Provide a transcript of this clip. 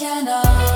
Channel.